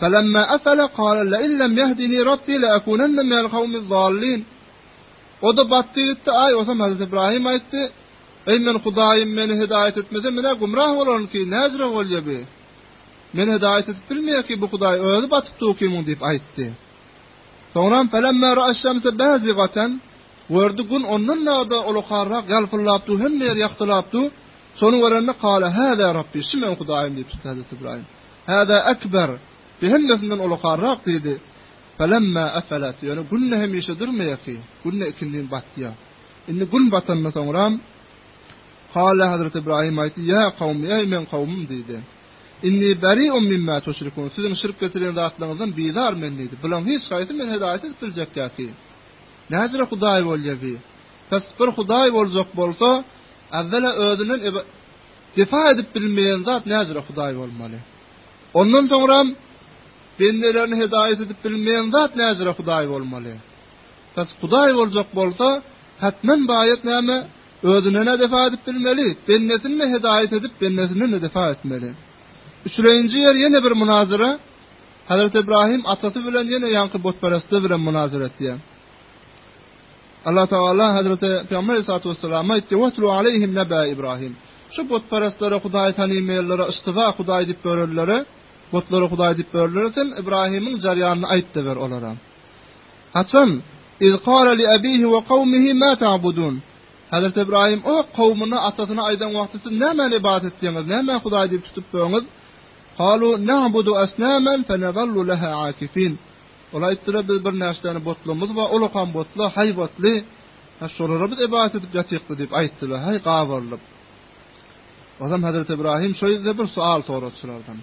Falamma afala gala la in lam yahdini Rabbi la akunanna min al-qawmi zallin. O da batdy gitdi, aý o zaman Hazrat Ibrahim aýtdy, Eý men Hudaýym meni hidayet etmese men gumrah bolaryn ki, näzre bolýa bi. Men hidayet edip bilmeýär ki, bu Hudaý özi batyp dur kimin diýip aýtdy. Soňram falamma ra'a şamsa bazigatan Gördi, Gün ondan dagda ulakarrak ýalpyldap dur, hemme ýer ýagtylap dur. Şony görende, Kale hâzâ Rabbi, şu meň Hudaýym diýip tutdy Hezreti Ybraýym. Hâzâ ekber, bi hemmesinden ulakarrak diýdi. Felemmâ efelet, ýöne Gün-de hemişe durmaýar ki, Gün-de ikindin batýar. Indi Gün batandan soňram, Kale Hezreti Ybraýym aýtdy, Ýa kawmi, eý meň kawmym diýdi. Inni beri'un mimmâ tuşrikûn, siziň şirk getirýän zatlaryňyzdan bizar men diýdi. Bularyň hiç haýsy meni hedaýat edip biljekkä ki? Näcre Hudaý bolýar diý. Pes bir Hudaý boljak bolsa, äwwela özünden ebe defa edip bilmeýän zat näcre Hudaý bolmaly. Ondan soňram bendelerini hedaýat edip bilmeýän zat näcre Hudaý bolmaly. Pes Hudaý boljak bolsa, hetmen baýat näme özünden defa edip bilmeli, bendesini hedaýat edip bendesini defa etmeli. Üçlenji ýer ýene bir munazara Hazreti Ybrahym atasy bilen ýene ýaňky butperestler bilen munazara etýär. Allah Taala Hazreti Pygamber Aleyhissalatu Vesselam aýtdy: "Wetlu aleyhim nebe Ibrahim." Şu butperestlere Hudaýy tanymaýanlara yştyba Hudaý diýip görenlere, butlary Hudaý diýip görenlere sen Ibrahymyň jarýanyny aýt da ber olara. Haçan iz qala li abihi we qawmihi ma ta'budun? Hazreti Ibrahym o kowmuna atasyna aýdan wagty siz nämäni ibadat etýäňiz, näme Hudaý diýip tutup böňüz? Kalu na'budu asnaman fe nazallu leha akifin. Olar aýtdylar, Biz bir näçäni butlarymyz bar, olakam butlar haýbatly. Hä, şolara biz ybadat edip ýatykmy diýip aýtdylar, häý, gabarylyp. Ozam Hazreti Ibrahim şo ýerde bir sual sorady şulardan.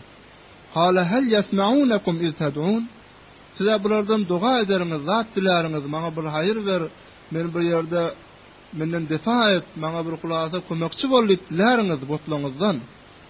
Kala hal yasma'unakum iz tad'un? Siz-ä bulardan doga ederiňiz, zat diläriňiz, maňa bir haýyr ber, meni bir ýerde menden defa et, maňa bir hulasa kömekçi bol diýip diläriňiz butlaryňyzdan.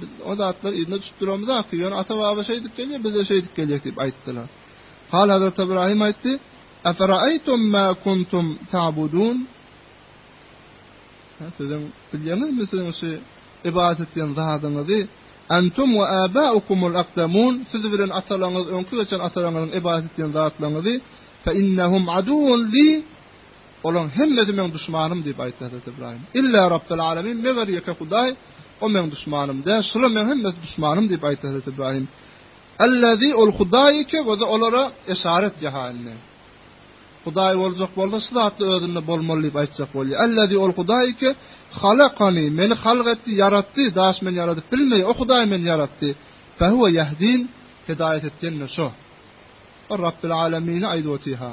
Biz o zatlary yzyna düşüp duramyzak ki, ýöne ata-baba şeýdip gelýär, biz-de şeýdip gelýäs diýip aýtdylar. Hal Hazreti Ibrahim aýtdy, Eferaýtum ma kuntum ta'budun? Siziň bilýäňizmi siziň şu ibadat etýän zadyňyzy? Antum wa aba'ukumul aqdamun? Siz bilen atalaryňyz, öňki geçen atalaryňyzyň ibadat etýän zatlaryňyzy? Fe innahum aduwwun li Olaň hemmesi meň duşmanym diýip aýtdy Hazreti Ibrahim. Illa Rabbil Alamin meger ýeke Hudaý o meň duşmanym däl. Şular meň hemmesi duşmanym diýip aýtdy Hazreti Ibrahim. Allazi ol Hudaý eke we olara eşaret jahaynda. Hudaý boljak bolsa şu zatly özünde bolmaly diýip aýtjak bolýar. Allazi ol Hudaý eke halakani meni halk etdi, ýaratdy, daş men ýaradyp bilmeý, o Hudaý meni ýaratdy. Fahu yahdin hidayet etýän şu. O Rabbil alamini aýdyp otyr ha.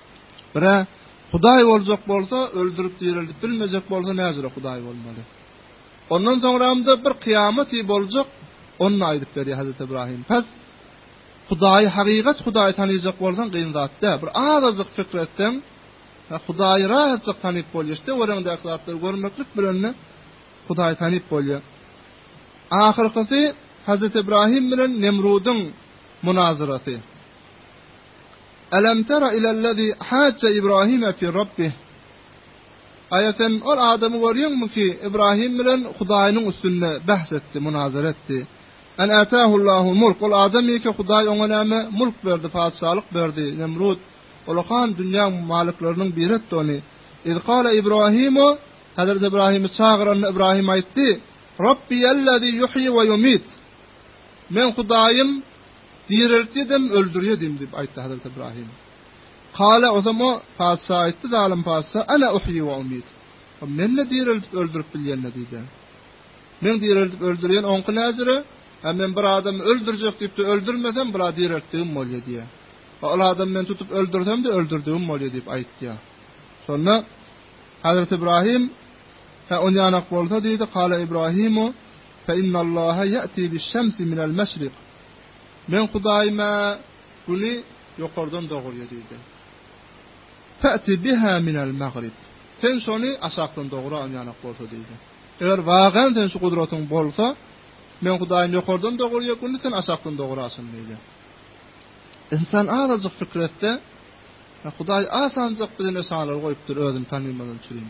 Bir-ä, Hudaý boljak bolsa, öldürip direldip bilmejek bolsa, näjüre Hudaý bolmaly? Ondan soňramda bir kyýamaty boljak, ony-da aýdyp berýär Hazreti Ybraýym. Pes, Hudaýy, hakykat Hudaýy tanaýjak bolsaň, kyn zat däl. Bir azajyk pikir etseň, Hudaýy rahatjak tanyp bolýar. Şu töweregiňdäki zatlary görmeklik bilen-de Hudaýy tanyp bolýar. Ahyrkysy Hazreti Ybraýym bilen Nemrudyň munazaraty. Alam tara ilellezî hajje Ibrahime fî Rabbih. Aýa sen ol adamy görýäňmi ki, Ibrahim bilen Hudaýynyň üstünde bäs etdi, munazara etdi. En âtâhullâhul mulk, ol adamy ki, Hudaý oňa näme? Mulk berdi, patyşalyk berdi, Nemrut, ullakan dünýäň malyklaryndan biri etdi ony. Iz kâle Ibrahimu, Hezreti Ibrahimi çagyranda Ibrahim aýtdy, Rabbiyellezî yuhyi ve yumit. Meň Hudaýym, Direltdidem, öldürýedim, diýip aýtdy Hazreti Ybrahym. Kale, ozam o, patyşa, aýtdy, zalym patyşa, Ana uhyi we umit. O, men-de direltip, öldürip bilýän-le, diýdi. Men direltip öldürýän, oňky näzire, Hä, men bir adamy öldürjek diýip-de öldürmesem, bir-a direltdigim bolýa, diýýä. Hä, ol adamy men tutup öldürsem-de öldürdigim bolýa, diýip aýtýa. Şonda Hazreti Ybrahym, Hä, onýan-ak bolsa, diýdi, Kale Ybrahymu, Fe innallaha ýa'ti biş-şemsi minel-meşrik, Men Hudaýym-ä Güni ýokardan dogurýa diýdi. Fe'ti biha minel-magrib, Sen şony aşakdan dogur-a on ýanak bolsa diýdi. Eger wagan seň şu gudratyň bolsa, Men Hudaýym ýokardan dogurýa Güni, sen aşakdan dogur-a şony diýdi. Ynsan azajyk pikir etse, Hudaý asanjak bize nyşanlary goýupdyr özüni tanymadan çürin.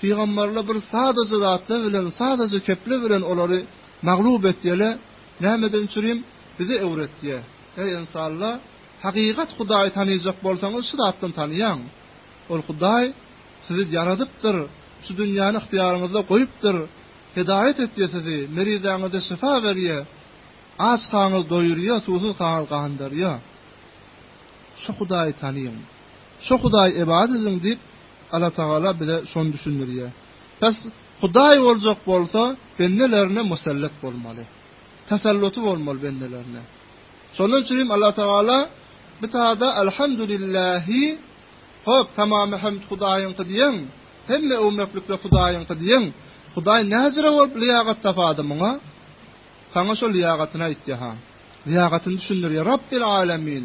Pygamberler bir sadaja zatlar bilen, sadaja kepler bilen olary maglup etýärler. Nämeden üçürim? Bize öwretýär. Eý ynsanlar, hakykat Hudaýy tanaýjak bolsaňyz şu zatdan tanaýaň. Ol Hudaý sizi ýaradypdyr, şu dünýäni ygtyýaryňyzda goýupdyr, hedaýat etýär sizi, merizäňize şyfa berýär, açkaňyzy doýurýar, suwsuzkaňyzy gandyrýar. Şu Hudaýy tanyň. Şo Hudaýy ibadat ediň diýip, Allatagala bize şony düşündirýär. Bes, Hudaý boljak bolsa, bendelerine musallat bolmaly. Tasalluty bolmaly bendelerine. Şonuň üçin hem Allatagala bitada Alhamdulillahi, hop, tamamy hemd Hudaýyňky diýiň, hemme öwmeklikler Hudaýyňky diýiň. Hudaý näjere bolup liýagat tapady muňa? Saňa şo liýagatyny aýtýar-ha. Liýagatyny düşündirýär. Rabbil Alamin.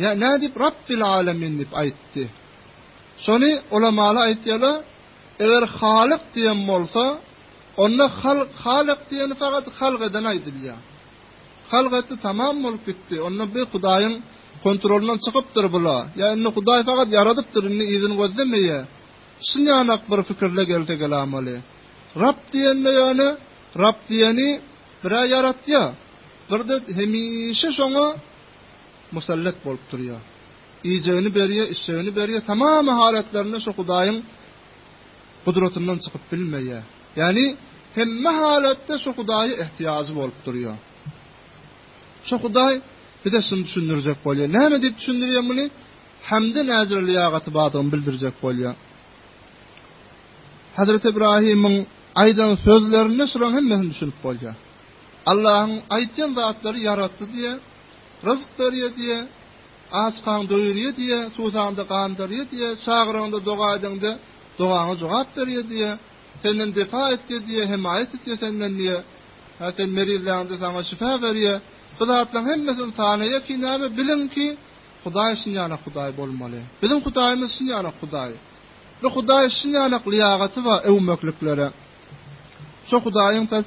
Ýa nädip Rabbil Alemin diýip aýtdy? Şony ulamaly aýtýala, eger Halyk diýen bolsa, onda Halk, Halyk diýeni fakat halk eden aýdylýa. Halk etdi tamam bolup gitdi, onda bi Hudaýyň kontrolyndan çykypdyr bula. Ýa indi Hudaý fakat ýaradypdyr, indi yzyny gözlemeýä. Şunýanak bir fikirle gelse gelamaly. Rab diýende ýöne Rab diýeni birä ýaratýa, birde hemişe şoňa, musallat bolup durýar. Iýjegini berýär, içjegini berýär, tamam halatlarynda şo Hudaýyň gudratyndan çykyp bilmeýär. Ýagny hemme halatda şo Hudaýa ähtiýajy bolup durýar. Şo Hudaý bize şuny düşündirjek bolýar. Näme diýip düşündirýär muny? Hamda näzire lyýagaty bardygyny bildirjek bolýar. Hazreti Ibrahimiň aýdan sözlerinde şularyň hemmesini düşünip bolýar. Allahyň aýtýan zatlary ýaratdy diýýär. Ryzyk berýä diýe, açkaň doýurýa diýe, susaňda gandyrýa diýe, çagyraňda doga edeňde, dogaňa jogap berýä diýe, senden depa etýä diýe, hemaýat etýä senden diýe, ha sen merizläňde saňa şyfa berýä, bu zatlaň hemmesini tanaýa ki näme biliň ki Hudaý şin ýanak Hudaý bolmaly. Biziň Hudaýymyz şin ýanak Hudaý. Bu Hudaý şin ýanak lyýagaty bar öwmekliklere. Şo Hudaýyň pes.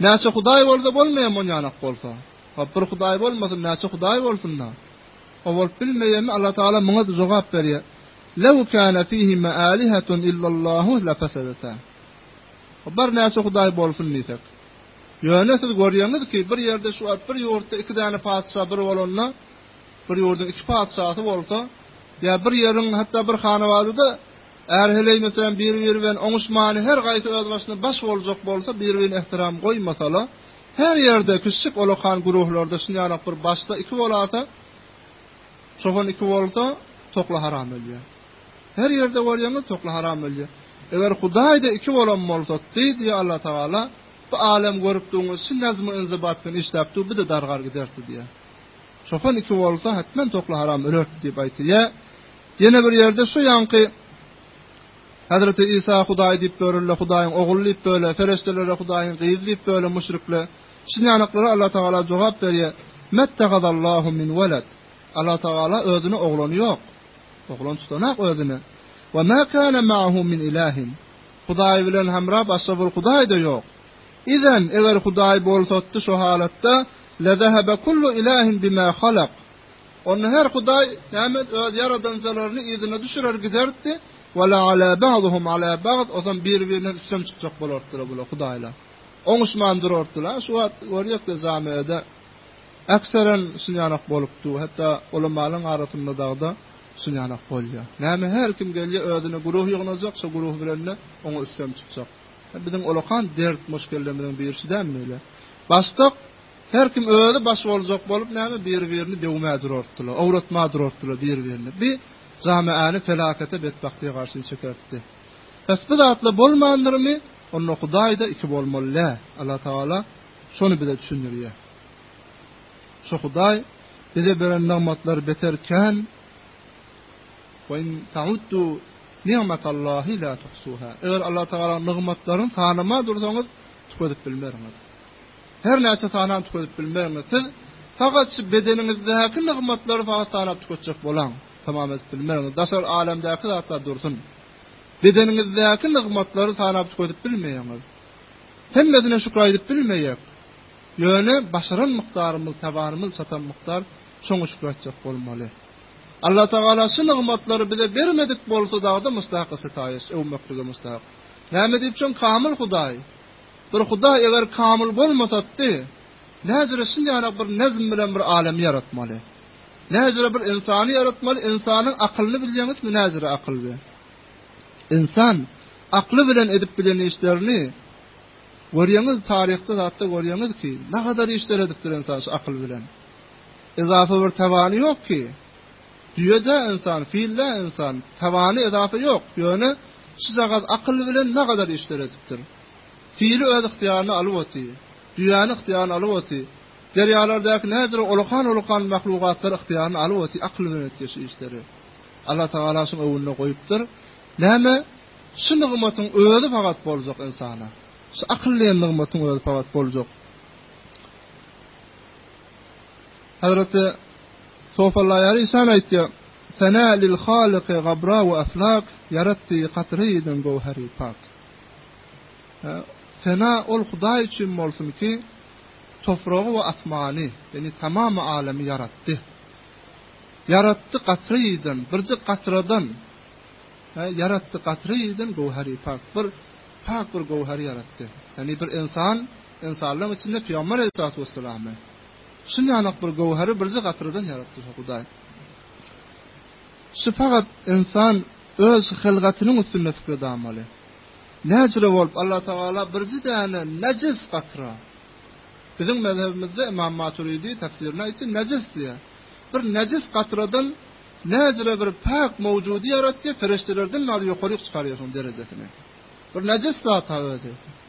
Näçe hudaý bolsa bolmaýam onýanak bolsa. Hop bir hudaý bolmasyn näçe hudaý bolsunda. O bolup bilmeýemi Allah Taala muňa jogap berýär. Lew kana fihima alihatun illallahu la fasadata. O bir näçe hudaý bolsun diýsek. Ýöne siz görýäňiz ki bir ýerde şu at bir ýurtda iki däne patyşa bir bolanda bir ýurduň iki patyşasy bolsa ýa bir ýeriň hatda bir hanawadada Är heleýmesäm bir-biri bilen oňuşmany her gaýsy öz başyna baş boljak bolsa bir-birine ehtiram goýmasala her ýerde kişjik olakan guruhlarda şinýalak bir başda iki bolasa çopan iki bolsa tokla haram ölýä. Her ýerde bolýaňyz tokla haram ölýä. Eger hudaýda iki bolan bolsa diý diýä Allah tagala bu alem görüp duňuz şu nazmy inzibat bilen işläp dur bize dargar giderdi diýä. Çopan iki bolsa hatmen tokla haram ölerdi diýip aýtyýä. Ýene bir ýerde şu ýaňky Hazreti Isa Hudaý diýip börülle, Hudaýyň ogly diýip böle, ferişdelere Hudaýyň gyzy diýip böle müşrikle. Şu ýanaklara Allah Tagala jogap berýär. Mettehazallahu min walad. Allah Tagala özüne oglany ýok. Oglan tutanak özüne. Wa ma kana ma'ahu min ilahin. Hudaý bilen hemra başga bir Hudaý-da ýok. Izen eger Hudaý bolsatdy şu halatda la zahaba kullu ilahin bima halaq. Onda her hudaý näme öz ýaradanjalaryny yzyna düşürer giderdi. Wa la ala ba'duhum ala ba'd ozan bir-birinden üstem çykjak bolardylar bular hudaýlar. Oňuşman durardylar. Şu wagt görýäk de jamiýada äkseren şunýanak bolupdy. Hatda ulamalaryň arasynda dagda şunýanak bolýar. Näme her kim gelýär özüne guruh ýygnajak şo guruh bilende oňa üstem çykjak. Biziň olakan dert muşkillerimiziň biri şu däl meýle. Başdak Her kim özi baş boljak bolup näme biri birini döwmä durardylar, owratma durardylar biri birini. Bi jamaäni felakete betbagtyýa garşy çekerdi. Bes bu zatlar bolmandyrmy? Onda Hudaýda iki bolmaly lä. Alla Tagala şony bize düşündirýä. Şo Hudaý bize beren nygmatlary beter kän. Ve in ta'uddu ni'matallahi la tuhsuha. Eger Alla Tagala nygmatlaryny sanama dursaňyz, tüketip bilmeriňiz. Her näçe sanam tükedip bilmerňiz. Siz sagat şu bedeniňizdäki nygmatlary sagat sanap tüketjek bolaň. Tamam edip bilmerňiz. Daşary alemdäki zatlar dursun. Bedeniňizdäki nygmatlary sanap tükedip bilmeýäňiz. Hemmesine şükür aýdyp bilmeýek. Ýöne başaran mukdarymyz, tawanymyz çatan mukdar şoňa şükür aýtjak bolmaly. Allah Tagala şu nygmatlary bize bermedik bolsa dagda mustahak setaýyş, öwmeklige mustahak. Näme diýip şoň kamyl Hudaý? Bir Hudaý eger kamyl bolmasatdy, näcüre şindianak bir nezm bilen bir alemi ýaratmaly? Näcüre bir ynsany ýaratmaly, ynsanyň akylyny bilýäňizmi näcüre akyl bi? Ynsan akly bilen edip bilen işlerini görýäňiz taryhda zatda görýäňiz ki, nagadar işler edipdir ynsan şu akyl bilen. Ezafa bir tawany ýok ki. Düýe-de ynsan, fil-de ynsan. Tabany edasy ýok. Ýöne, şujagaz akyl bilen ne gadar işler edipdir. Fili öz ygtyýaryna alyp oty. Düýäni ygtyýaryna alyp oty. Derýalardäki näjere olakan-olakan mahlugatlary ygtyýaryna alyp oty, akyl bilen etýär şu işleri. Allatagala şuň öwünde goýupdyr. Näme, şu nygmatyň özi pagat boljak ynsana. Şu akyl diýen nygmatyň özi pagat boljak. Hazreti Sofallaýar işan aýtýar, Senä lil halyky gabra we eflak, Ýaratdy katryýydan göwheri pak. Sena ol Hudaý üçin bolsun ki, topragy we asmany, ýagny tamamy alemi ýaratdy. Ýaratdy katryýydan, birjik katradan, Ýaratdy katryýydan göwheri pak, bir pak bir göwheri ýaratdy. Ýagny bir insan, insanlaryň içinde Pygamber aleyhissalatu wesselamy. Şul ýanok bir göwheri birje gatradan ýaratdy şu Hudaý. Şu pagat ynsan öz şu hylgatynyň üstünde pikir edamaly. Näcüre bolup Allah Tagala birje däne nejis gatra. Biziň mezhebimizde Ymam Maturidi tefsirine aýtdy nejis diýe. Bir nejis gatradan näcüre bir pak mewjudy ýaratdy, perişdelerden az ýokaryk çykarýar şoň derejesini. Bir nejis zat-a özi.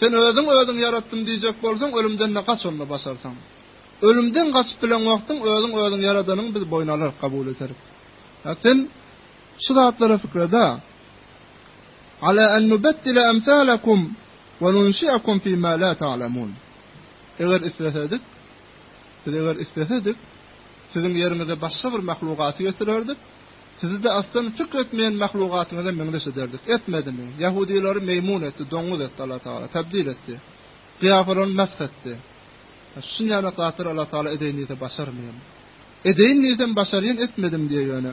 Sen özüň özüňi ýaratdym diýjek bolsaň, ölümden-de gaç onda başarsaň. Ölümden gaçyp bilen wagtyň özüň özüňi ýaradanyňy biz boýun alaryk, kabul ederik. Ýa sen şu zatlara pikirede. Ala an nubeddile emsalakum we nunşiakum fi ma la ta'lemun. Eger islesedik, biz eger islesedik, siziň ýeriňize başga bir mahlugaty getirerdik. Sizi-de asdan pikr etmeýän mahlugatyňyza meňzeş ederdik. Etmedimi? Ýahudylary meýmun etdi, doňuz etdi Allah Tagala, tabdil etdi. Gyýafalaryny mesh etdi. Şunýaly zatlary Allah Tagala edeýin diýse başarmaýan. Edeýin diýsem başarýan, etmedim diýýär ýöne.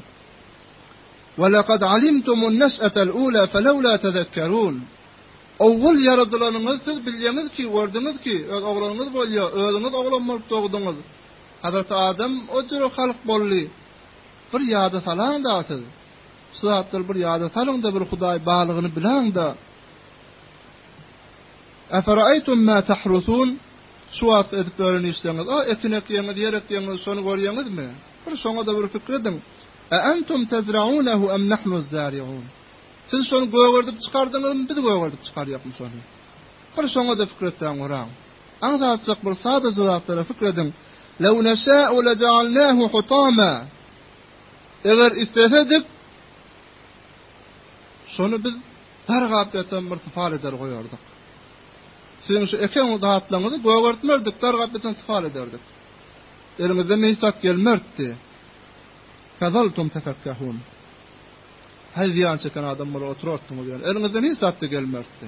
Wa laqad alimtumun nes'atal ula falawla tazakkarun. Owwal ýaradylanyňyzy siz bilýäňiz ki, gördüňiz ki, öz oglanyňyz bolýar, özüňiz oglan bolup dogduňyz. Hazreti Adam o jür halk boldy. Bir ýada salaň-da siz, şu zatlary bir ýada salyň-da, bir Hudaý barlygyny biläň-de. Eferaýtum ma tahrusun? Şu wagtky edip ýören işleriňiz, o ekin ekýäňiz, ýer ekýäňiz, şony görýäňizmi? Bir şoňa-da bir pikir ediň. A entum tezraunahu em nahnuz zariun? Siz şony gögerdip çykardyňyzmy, biz gögerdip çykarýakmy şony? Bir şoňa-da pikir etsäň, göräň. Aňzatjak bir sadaja zatlara pikir ediň, Lew neşâ'u leja'alnâhu hutâmâ Eger islesedik, şony biz dargap ýatan bir sypal eder goýardyk. Siziň şu eken zatlaryňyzy gögertmerdik, dargap ýatan sypal ederdik. Eliňizden hiç zat gelmerdi. Fazaltum tefekkehun. Haýzýan çeken adam bolup oturardyňyz ýöne. Eliňizden hiç zat da gelmerdi.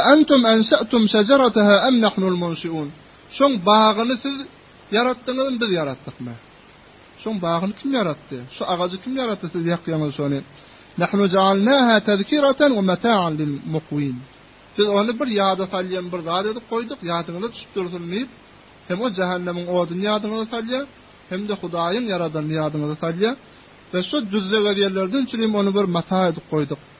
Äentum ensa'tum şejereteha em nahnul munşi'un? Şoň bagyny siz ýaratdyňyzmy, biz ýaratdykmy? Şoň bagyny kim ýaratdy? Şu agajy kim ýaratdy, siz ýakýaňyz şony? Nahnu ja'alnaha tezkiratan we meta'an lil mukwin. Biz ony bir ýada salýan bir zat edip goýduk, ýadyňyza düşüp dursun diýip, hem o jähennemiň oduny ýadyňyza salýar, hem-de Hudaýyň ýaradanyny ýadyňyza salýar. We şu düzde gezýänlerden üçin hem ony bir mata edip goýduk.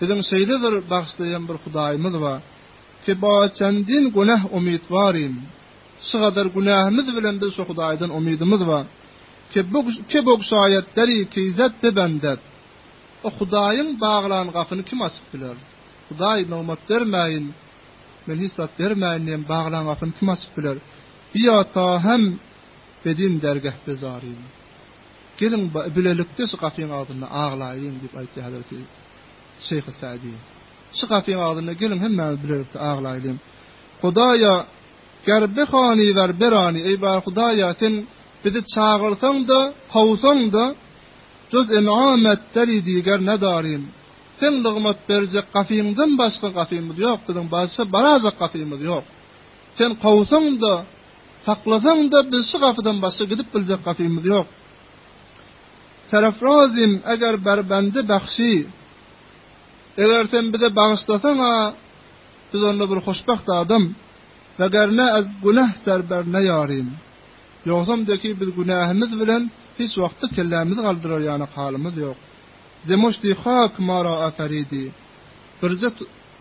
Biziň şeýle bir bagyşlaýan bir Hudaýymyz bar. Tebaa çendin günäh umytwaryn. Şugadar günähimiz bilen biz şu Hudaýdan umydymyz bar. Kebug kebug şaýat deri keýzat bebendet. O Hudaýyň baglan gapyny kim açyp biler? Hudaý nygmat bermäýin, men hiç zat bermäýin diýen baglan gapyny kim açyp biler? Biata hem bedin dergah bezaryn. Geliň, bilelikde şu gapyň agzynda aglaýyň, diýip aýtdy Hezreti Şeýh-i Sa'di. Şu gapyň agzynda geliň, hemmämiz bilelikde aglaýlyň. Hudaýa, Garbe hany bar berani, eý, bar Hudaýa, Sen bizi çagyrsaň-da, kowsaň-da, juz en'amet deri diger nedarim. Seň nygmat berjek gapyňdan başga gapymyz ýok, biziň başga barajak gapymyz ýok. Sen kowsaň-da, Saklasaň-da, biz şu gapydan başga gidip biljek gapymyz ýok. Serafrozim, eger Berbendi bagşy, eger sen bize bagyşlasaň-a, biz onda bir hoşbagt adam, wegerne ez güneh ser ber neýarim. Ýogsam deki biz günähimiz bilen hiç wagtda kellämizi galdyrar ýanak halymyz ýok. Zemoşdi hak mara aferidi. Birje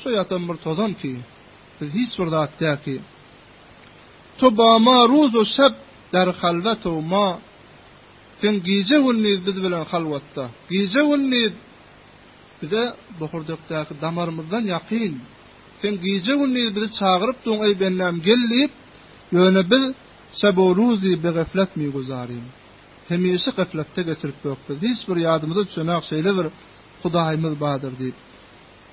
Şo ýatan bir tozan ki, biz hiç bir zat däl ki. To ba ma ruz u şeb der halwet u ma, Sen gije-gündiz biz bilen halwatda, gije-gündiz bize Bohurdökdäki damarymyzdan ýakyn, Sen gije-gündiz bizi çagyryp duň, eý bendäm gel diýip, Ýöne biz şeb u ruzy be geflet mi guzarin, Hemişe gefletde geçirip bök biz, hiç bir ýadymyza düşenäk şeýle bir Hudaýymyz badyr diýip.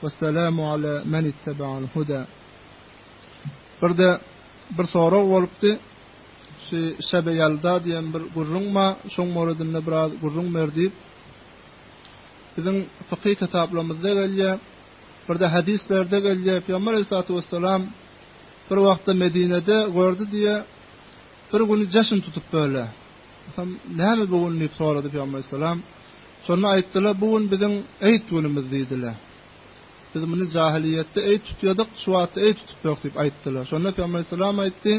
Wesselamu ala men itteba'al huda. Birde bir sorag bolupdy. Şu Şebe Yalda diýen bir gürrüň bar. Şoň boradynda biraz gürrüň ber diýip. Biziň fıkhy kitaplarymyzda gelýär. Birde hadislerde gelýär. Peygamber Aleyhissalatu vesselam bir wagtda Medinede gördi diýär. Bir güni jaşyn tutup böyle. Atam, Näme bu gün? diýip sorady pygamber aleyhissalam. Şonda aýtdylar, Bu gün biziň eýt günümiz diýdiler. Biz muny jahylyýetde eýt tutýardyk, şu wagtda eýt tutup ýok diýip aýtdylar. Şonda pygamber aleyhissalam aýtdy,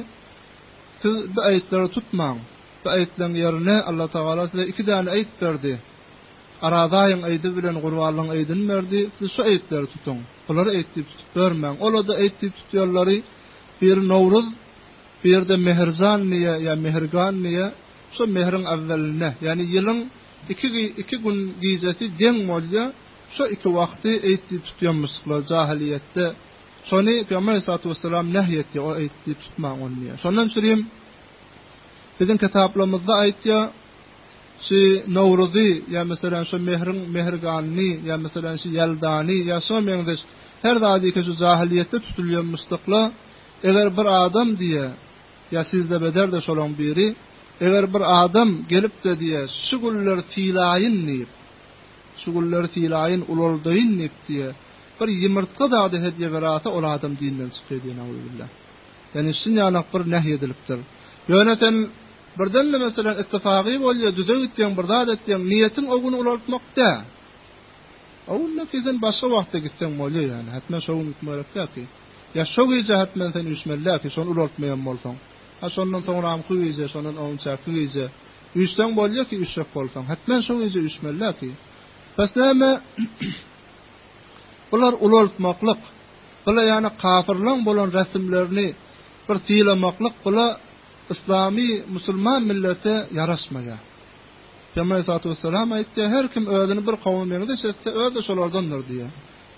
Siz bu eýtlere tutmaň. Bu eýtleriň ýerine Alla Tagala size iki däne eýt berdi. Arazaýyň eýdi bilen gurbanlygyň eýdini berdi. Siz şu eýtleri tutuň. Bulary eýt diýip tutup ýörmäň. Olar-da eýt diýip tutýanlary biri Nowruz, Bu ýerde Mehrjan Miýe ýa Mehrigan Miýe şo mehriň awwelinde, ýagny ýylyň iki iki gün gijesi deň bolýa, şo iki wagty eýt diýip tutýanmyşyklar jahylyýetde. Şony Pygamber Aleyhissalatu Wesselam nehy etýär, o eýt diýip tutmaň ony diýýär. Şondan üçin hem biziň kitaplarymyzda aýtýar, şu Nowruzy ýa meselem şo mehriň Mehriganyny ýa meselem şu Ýeldany ýa şoňa meňzeş her zadyky şu jahylyýetde tutulýanmyşyklar Eger bir adam, diýe, ýa sizde beder-de şolaň biri, eger bir adam gelip-de diýe, Şu gülleri sylaýyn diýip, şu gülleri sylaýyn, ulaldaýyn diýip, diýe, bir ýymyrtga zady hedýe berase, ol adam dinden çykýar diýen, auzubillah. Ýagny şinýanak bir nehy edilipdir. Ýöne sen birden-de meselem ittifagy bolýa, düze gitýäň, bir zat etýäň, niýetiň o güni ulaltmak däl. O günde ki sen başga wagtda gitseň bolýa ýagny, hatme şo gün gitmek gerek däl ki. Ýa şo gije hetmen sen üýşmelidäki, şony ulaltmaýan bolsaň. Ha şondan soňramky gije, şondan onunçäki gije üýşseň bolýa ki, üşjek bolsaň. Hetmen şo gije üýşmelidäki. Bes näme, bular ulaltmaklyk, bula ýana kafyrlaň bolan resimlerini bir sylamaklyk, bula yslamy, musulman millete ýaraşmaýar. Pygamberi salatu wessalam aýtýar, her kim özüni bir kowma meňzeş etse, özi-de şolardandyr diýýär.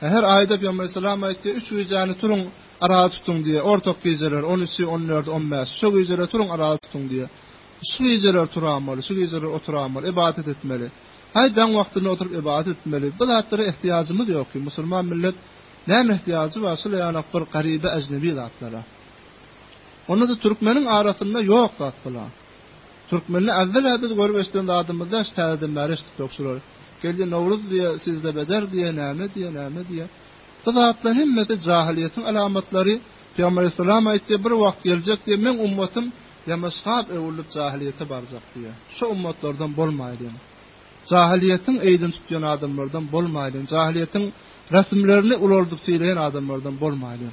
Säher aýda Pygamber salam aýtdy, Üç gijäni turuň, arada tutuň diýýär. Ortak gijeler, on üçi, on dördü, on bäşi. Şu gijeler turuň, arada tutuň diýýär. Şu gijeler turanmaly, şu gijeler oturanmaly, ybadat etmeli. Haý, daň wagtynda oturyp ybadat etmeli. Bu zatlara ehtiýajymyz ýokky. Musulman millet näme ehtiýajy bar şul ýalak bir garyba, äjnebi zatlara. Onda-da türkmeniň arasynda ýok zat bular. Türkmende äwwela biz görüp eşiden zadymyz däl şu täzeden bäri eşidipdok şulary. Geldi Nowruz diýe sizde beder diýe näme diýe näme diýe. Bu zatlar hemmesi jahylyýetiň alamatlary Pygamber Aleyhisselam aýtdy bir wagt geljek diýe meň ummatym ýamaşgap öwrülip jahylyýete barjak diýe. Şo ummatlardan bolmaýlyň. Jahylyýetiň eýdin tutýan adamlardan bolmaýlyň. Jahylyýetiň rasmlerini ulaldyp sylaýan adamlardan bolmaýlyň.